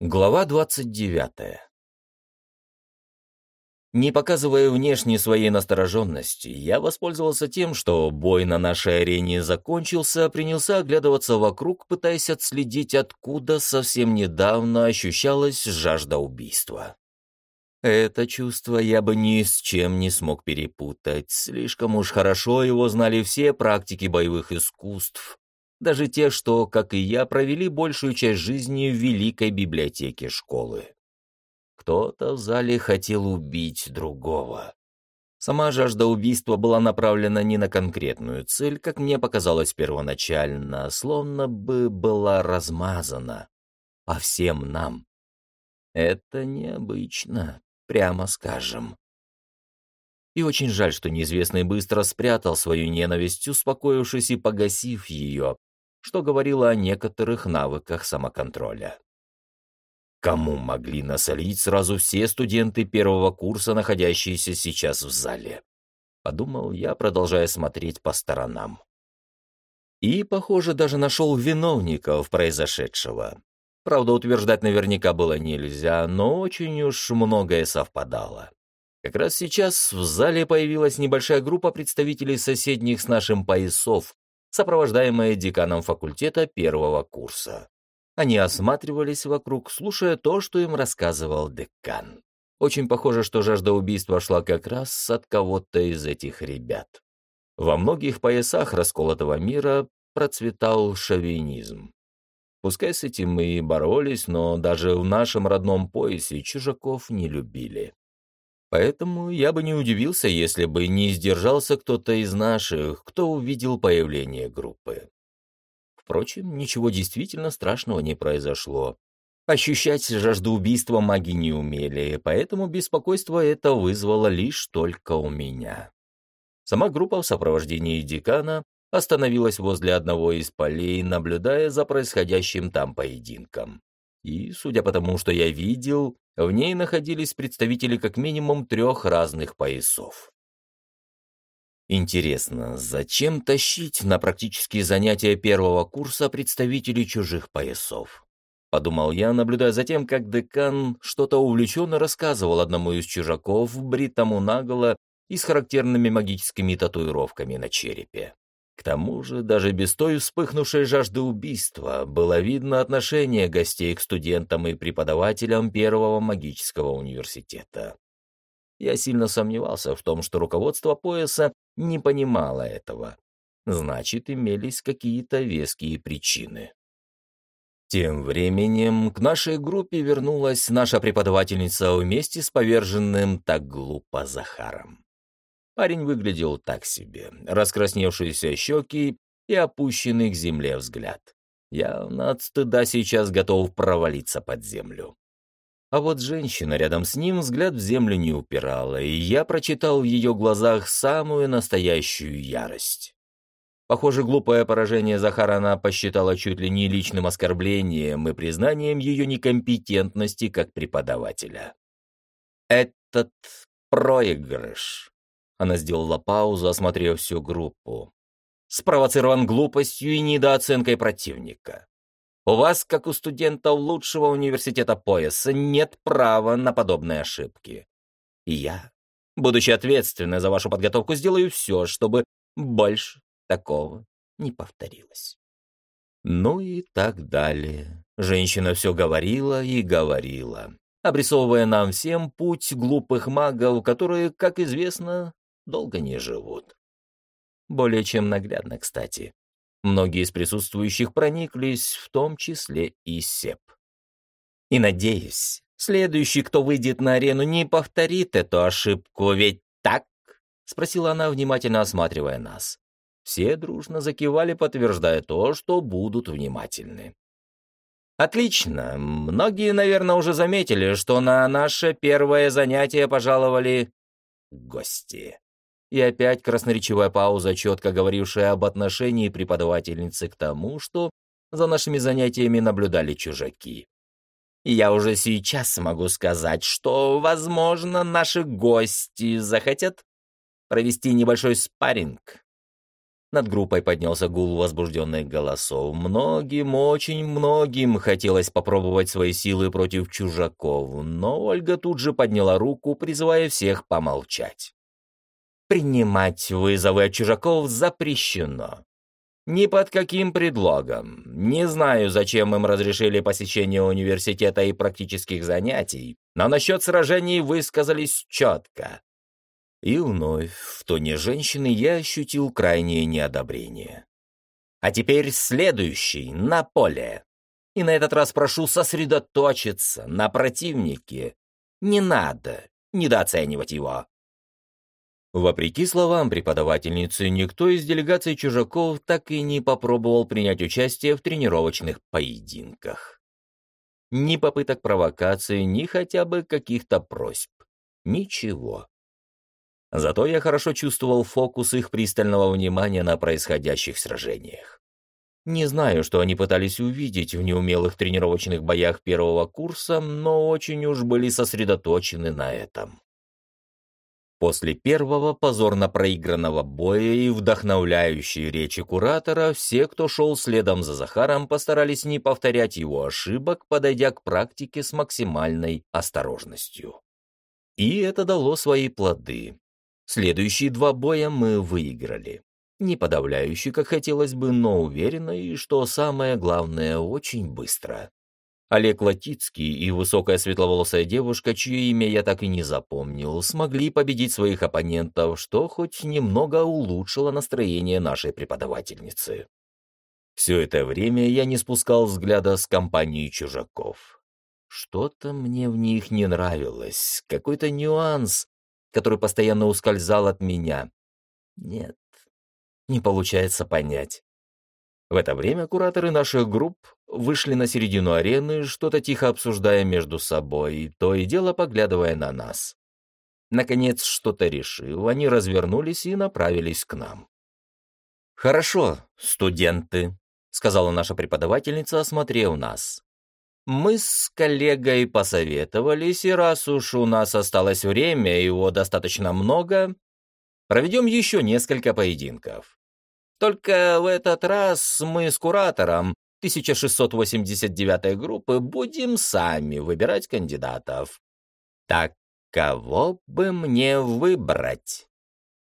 Глава 29. Не показывая внешне своей настороженности, я воспользовался тем, что бой на нашей арене закончился, принялся оглядываться вокруг, пытаясь отследить, откуда совсем недавно ощущалась жажда убийства. Это чувство я бы ни с чем не смог перепутать, слишком уж хорошо его знали все практики боевых искусств, даже те, что, как и я, провели большую часть жизни в великой библиотеке школы. Кто-то в зале хотел убить другого. Сама жажда убийства была направлена не на конкретную цель, как мне показалось первоначально, словно бы была размазана по всем нам. Это необычно, прямо скажем. И очень жаль, что неизвестный быстро спрятал свою ненависть, успокоившись и погасив ее, что говорило о некоторых навыках самоконтроля. Кому могли насолить сразу все студенты первого курса, находящиеся сейчас в зале? Подумал я, продолжая смотреть по сторонам. И, похоже, даже нашел виновников произошедшего. Правда, утверждать наверняка было нельзя, но очень уж многое совпадало. Как раз сейчас в зале появилась небольшая группа представителей соседних с нашим поясов, сопровождаемая деканом факультета первого курса. Они осматривались вокруг, слушая то, что им рассказывал декан. Очень похоже, что жажда убийства шла как раз от кого-то из этих ребят. Во многих поясах расколотого мира процветал шовинизм. Пускай с этим мы и боролись, но даже в нашем родном поясе чужаков не любили. Поэтому я бы не удивился, если бы не сдержался кто-то из наших, кто увидел появление группы. Впрочем, ничего действительно страшного не произошло. Ощущать жажду убийства маги не умели, поэтому беспокойство это вызвало лишь только у меня. Сама группа в сопровождении декана остановилась возле одного из полей, наблюдая за происходящим там поединком. И, судя по тому, что я видел, в ней находились представители как минимум трех разных поясов. Интересно, зачем тащить на практические занятия первого курса представителей чужих поясов? Подумал я, наблюдая за тем, как декан что-то увлеченно рассказывал одному из чужаков, бритому наголо и с характерными магическими татуировками на черепе. К тому же, даже без той вспыхнувшей жажды убийства, было видно отношение гостей к студентам и преподавателям Первого магического университета. Я сильно сомневался в том, что руководство пояса не понимало этого. Значит, имелись какие-то веские причины. Тем временем к нашей группе вернулась наша преподавательница вместе с поверженным так глупо Захаром. Парень выглядел так себе, раскрасневшиеся щеки и опущенный к земле взгляд. Я от стыда сейчас готов провалиться под землю. А вот женщина рядом с ним взгляд в землю не упирала, и я прочитал в ее глазах самую настоящую ярость. Похоже, глупое поражение Захара она посчитала чуть ли не личным оскорблением и признанием ее некомпетентности как преподавателя. Этот проигрыш она сделала паузу, осмотрев всю группу. Спровоцирован глупостью и недооценкой противника. У вас, как у студентов лучшего университета пояса, нет права на подобные ошибки. И я, будучи ответственной за вашу подготовку, сделаю все, чтобы больше такого не повторилось. Ну и так далее. Женщина все говорила и говорила, обрисовывая нам всем путь глупых магов, которые, как известно, долго не живут. Более чем наглядно, кстати. Многие из присутствующих прониклись, в том числе и Сеп. И надеюсь, следующий, кто выйдет на арену, не повторит эту ошибку, ведь так? Спросила она, внимательно осматривая нас. Все дружно закивали, подтверждая то, что будут внимательны. Отлично. Многие, наверное, уже заметили, что на наше первое занятие пожаловали гости. И опять красноречивая пауза, четко говорившая об отношении преподавательницы к тому, что за нашими занятиями наблюдали чужаки. я уже сейчас могу сказать, что, возможно, наши гости захотят провести небольшой спарринг. Над группой поднялся гул возбужденных голосов. Многим, очень многим хотелось попробовать свои силы против чужаков, но Ольга тут же подняла руку, призывая всех помолчать. «Принимать вызовы от чужаков запрещено. Ни под каким предлогом. Не знаю, зачем им разрешили посещение университета и практических занятий, но насчет сражений высказались четко. И вновь в тоне женщины я ощутил крайнее неодобрение. А теперь следующий, на поле. И на этот раз прошу сосредоточиться на противнике. Не надо недооценивать его. Вопреки словам преподавательницы, никто из делегаций чужаков так и не попробовал принять участие в тренировочных поединках. Ни попыток провокации, ни хотя бы каких-то просьб. Ничего. Зато я хорошо чувствовал фокус их пристального внимания на происходящих сражениях. Не знаю, что они пытались увидеть в неумелых тренировочных боях первого курса, но очень уж были сосредоточены на этом. После первого позорно проигранного боя и вдохновляющей речи куратора, все, кто шел следом за Захаром, постарались не повторять его ошибок, подойдя к практике с максимальной осторожностью. И это дало свои плоды. Следующие два боя мы выиграли. Не подавляюще, как хотелось бы, но уверенно и, что самое главное, очень быстро. Олег Латицкий и высокая светловолосая девушка, чье имя я так и не запомнил, смогли победить своих оппонентов, что хоть немного улучшило настроение нашей преподавательницы. Все это время я не спускал взгляда с компании чужаков. Что-то мне в них не нравилось, какой-то нюанс, который постоянно ускользал от меня. Нет, не получается понять. В это время кураторы наших групп вышли на середину арены, что-то тихо обсуждая между собой, то и дело поглядывая на нас. Наконец, что-то решив, они развернулись и направились к нам. «Хорошо, студенты», — сказала наша преподавательница, осмотрев нас. Мы с коллегой посоветовались, и раз уж у нас осталось время, его достаточно много, проведем еще несколько поединков. Только в этот раз мы с куратором 1689 группы будем сами выбирать кандидатов. Так кого бы мне выбрать?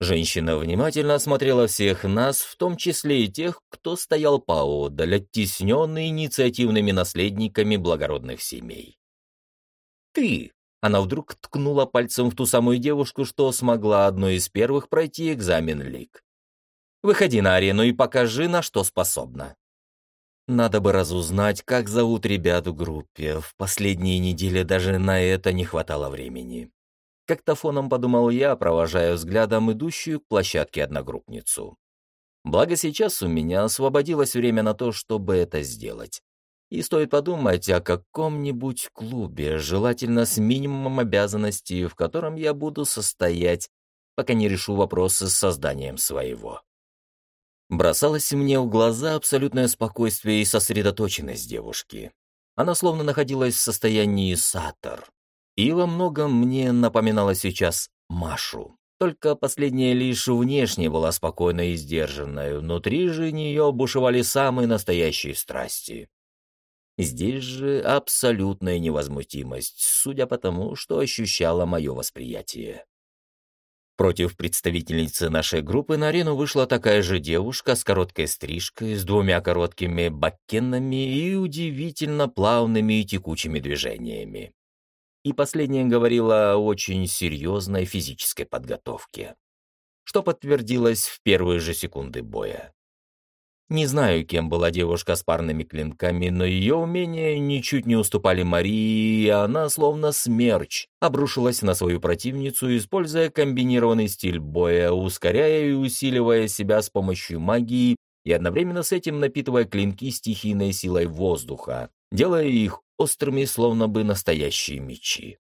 Женщина внимательно осмотрела всех нас, в том числе и тех, кто стоял поодаль, оттесненный инициативными наследниками благородных семей. «Ты!» — она вдруг ткнула пальцем в ту самую девушку, что смогла одной из первых пройти экзамен лик. «Выходи на арену и покажи, на что способна». Надо бы разузнать, как зовут ребят в группе. В последние недели даже на это не хватало времени. Как-то фоном подумал я, провожая взглядом идущую к площадке одногруппницу. Благо сейчас у меня освободилось время на то, чтобы это сделать. И стоит подумать о каком-нибудь клубе, желательно с минимумом обязанностей, в котором я буду состоять, пока не решу вопросы с созданием своего. Бросалось мне в глаза абсолютное спокойствие и сосредоточенность девушки. Она словно находилась в состоянии сатор, и во многом мне напоминала сейчас Машу. Только последняя лишь внешне была спокойной и сдержанной, внутри же нее бушевали самые настоящие страсти. Здесь же абсолютная невозмутимость, судя по тому, что ощущало мое восприятие. Против представительницы нашей группы на арену вышла такая же девушка с короткой стрижкой, с двумя короткими бакенами и удивительно плавными и текучими движениями и последнее говорило о очень серьезной физической подготовке, что подтвердилось в первые же секунды боя. Не знаю, кем была девушка с парными клинками, но ее умения ничуть не уступали Марии, и она, словно смерч, обрушилась на свою противницу, используя комбинированный стиль боя, ускоряя и усиливая себя с помощью магии и одновременно с этим напитывая клинки стихийной силой воздуха, делая их острыми, словно бы настоящие мечи.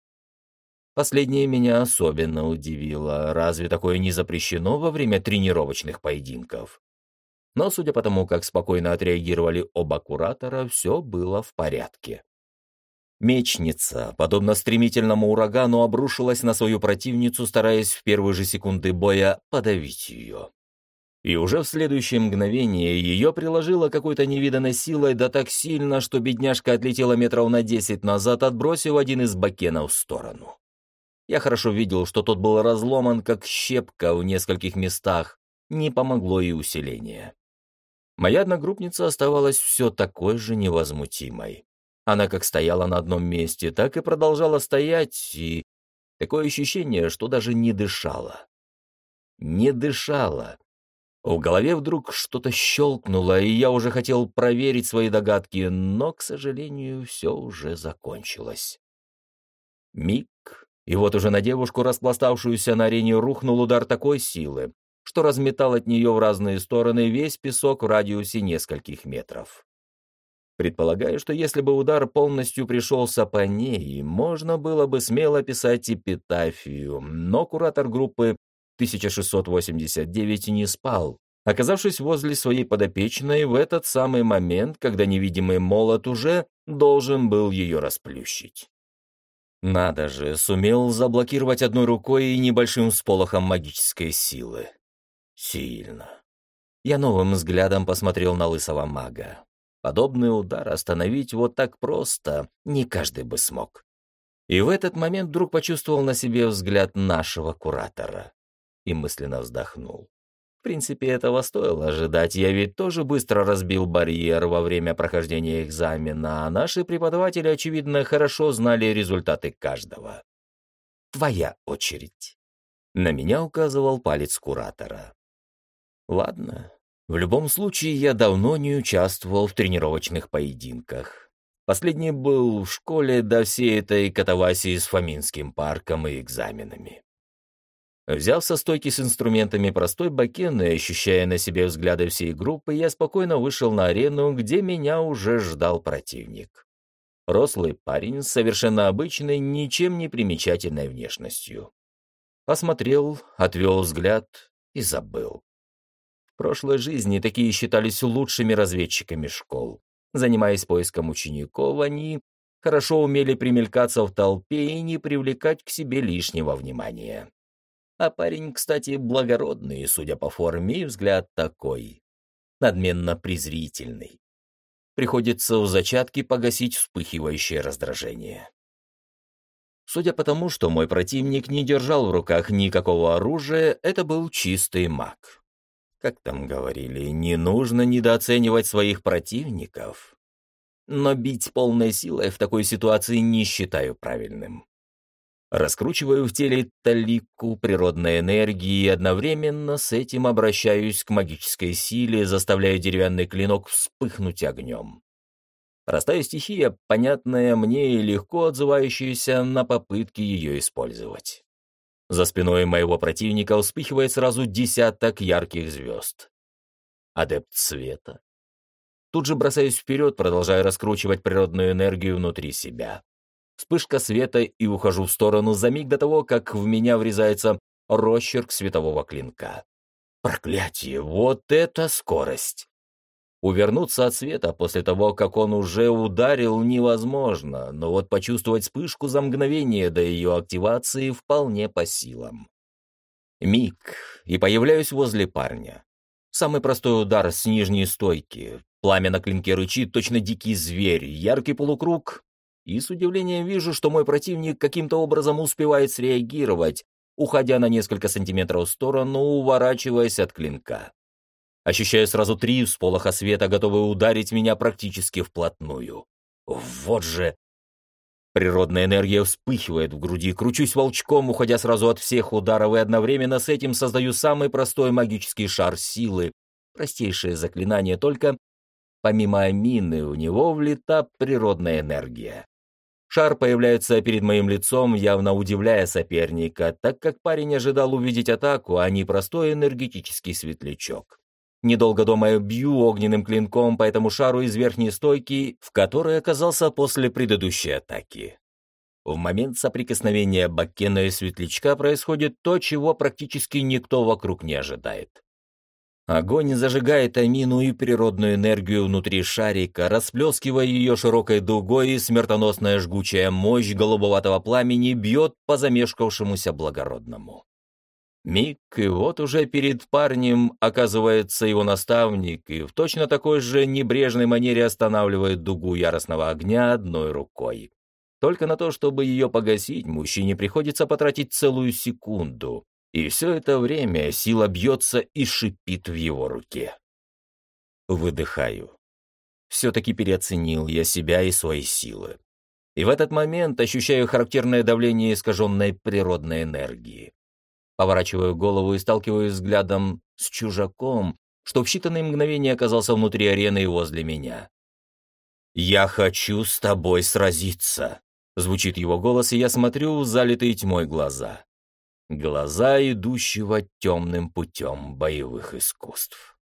Последнее меня особенно удивило. Разве такое не запрещено во время тренировочных поединков? Но, судя по тому, как спокойно отреагировали оба куратора, все было в порядке. Мечница, подобно стремительному урагану, обрушилась на свою противницу, стараясь в первые же секунды боя подавить ее. И уже в следующее мгновение ее приложило какой-то невиданной силой, да так сильно, что бедняжка отлетела метров на десять назад, отбросив один из бакенов в сторону. Я хорошо видел, что тот был разломан, как щепка в нескольких местах, не помогло и усиление. Моя одногруппница оставалась все такой же невозмутимой. Она как стояла на одном месте, так и продолжала стоять, и такое ощущение, что даже не дышала. Не дышала. В голове вдруг что-то щелкнуло, и я уже хотел проверить свои догадки, но, к сожалению, все уже закончилось. Миг, и вот уже на девушку, распластавшуюся на арене, рухнул удар такой силы, что разметал от нее в разные стороны весь песок в радиусе нескольких метров. Предполагаю, что если бы удар полностью пришелся по ней, можно было бы смело писать эпитафию, но куратор группы 1689 не спал, оказавшись возле своей подопечной в этот самый момент, когда невидимый молот уже должен был ее расплющить. Надо же, сумел заблокировать одной рукой и небольшим всполохом магической силы. Сильно. Я новым взглядом посмотрел на лысого мага. Подобный удар остановить вот так просто не каждый бы смог. И в этот момент вдруг почувствовал на себе взгляд нашего куратора и мысленно вздохнул. В принципе, этого стоило ожидать. Я ведь тоже быстро разбил барьер во время прохождения экзамена, а наши преподаватели, очевидно, хорошо знали результаты каждого. «Твоя очередь». На меня указывал палец куратора. «Ладно. В любом случае, я давно не участвовал в тренировочных поединках. Последний был в школе до всей этой катавасии с Фоминским парком и экзаменами. Взяв со стойки с инструментами простой бакен и ощущая на себе взгляды всей группы, я спокойно вышел на арену, где меня уже ждал противник. Рослый парень с совершенно обычной, ничем не примечательной внешностью. Посмотрел, отвел взгляд и забыл. В прошлой жизни такие считались лучшими разведчиками школ. Занимаясь поиском учеников, они хорошо умели примелькаться в толпе и не привлекать к себе лишнего внимания. А парень, кстати, благородный, судя по форме, и взгляд такой. Надменно-презрительный. Приходится у зачатки погасить вспыхивающее раздражение. Судя по тому, что мой противник не держал в руках никакого оружия, это был чистый маг. Как там говорили, не нужно недооценивать своих противников. Но бить полной силой в такой ситуации не считаю правильным. Раскручиваю в теле талику природной энергии и одновременно с этим обращаюсь к магической силе, заставляя деревянный клинок вспыхнуть огнем. Простая стихия, понятная мне и легко отзывающаяся на попытки ее использовать. За спиной моего противника вспыхивает сразу десяток ярких звезд. Адепт света. Тут же бросаюсь вперед, продолжая раскручивать природную энергию внутри себя. Вспышка света и ухожу в сторону за миг до того, как в меня врезается росчерк светового клинка. Проклятие, вот это скорость! Увернуться от света после того, как он уже ударил, невозможно, но вот почувствовать вспышку за мгновение до ее активации вполне по силам. Миг, и появляюсь возле парня. Самый простой удар с нижней стойки. Пламя на клинке рычит, точно дикий зверь. Яркий полукруг, и с удивлением вижу, что мой противник каким-то образом успевает среагировать, уходя на несколько сантиметров в сторону, уворачиваясь от клинка. Ощущаю сразу три всполоха света, готовые ударить меня практически вплотную. Вот же... Природная энергия вспыхивает в груди, кручусь волчком, уходя сразу от всех ударов, и одновременно с этим создаю самый простой магический шар силы. Простейшее заклинание, только помимо амины у него влита природная энергия. Шар появляется перед моим лицом, явно удивляя соперника, так как парень ожидал увидеть атаку, а не простой энергетический светлячок. Недолго думая, бью огненным клинком по этому шару из верхней стойки, в которой оказался после предыдущей атаки. В момент соприкосновения Баккена и Светлячка происходит то, чего практически никто вокруг не ожидает. Огонь зажигает амину и природную энергию внутри шарика, расплескивая ее широкой дугой, и смертоносная жгучая мощь голубоватого пламени бьет по замешкавшемуся благородному. Миг, и вот уже перед парнем оказывается его наставник, и в точно такой же небрежной манере останавливает дугу яростного огня одной рукой. Только на то, чтобы ее погасить, мужчине приходится потратить целую секунду, и все это время сила бьется и шипит в его руке. Выдыхаю. Все-таки переоценил я себя и свои силы. И в этот момент ощущаю характерное давление искаженной природной энергии. Поворачиваю голову и сталкиваюсь взглядом с чужаком, что в считанные мгновения оказался внутри арены и возле меня. «Я хочу с тобой сразиться», — звучит его голос, и я смотрю в залитые тьмой глаза. Глаза идущего темным путем боевых искусств.